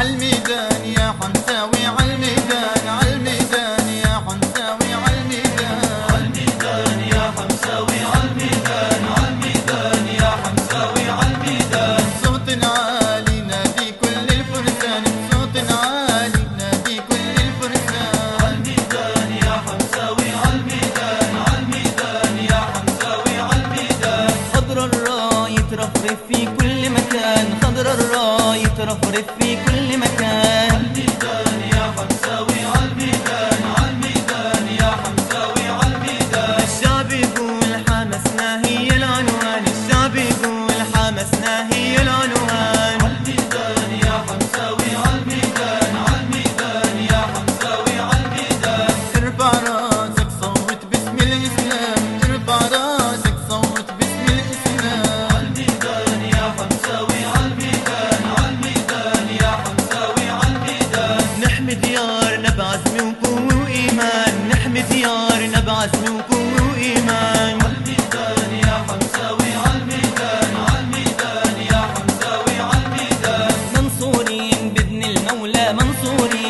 عالميدان يا عالميدان عالميدان نحمي ديارنا بعزم وقوة وإيمان نحمي ديارنا بعزم وقوة وإيمان يا حمزاوي عالميدان عالميدان منصورين بإذن المولى منصورين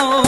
Oh.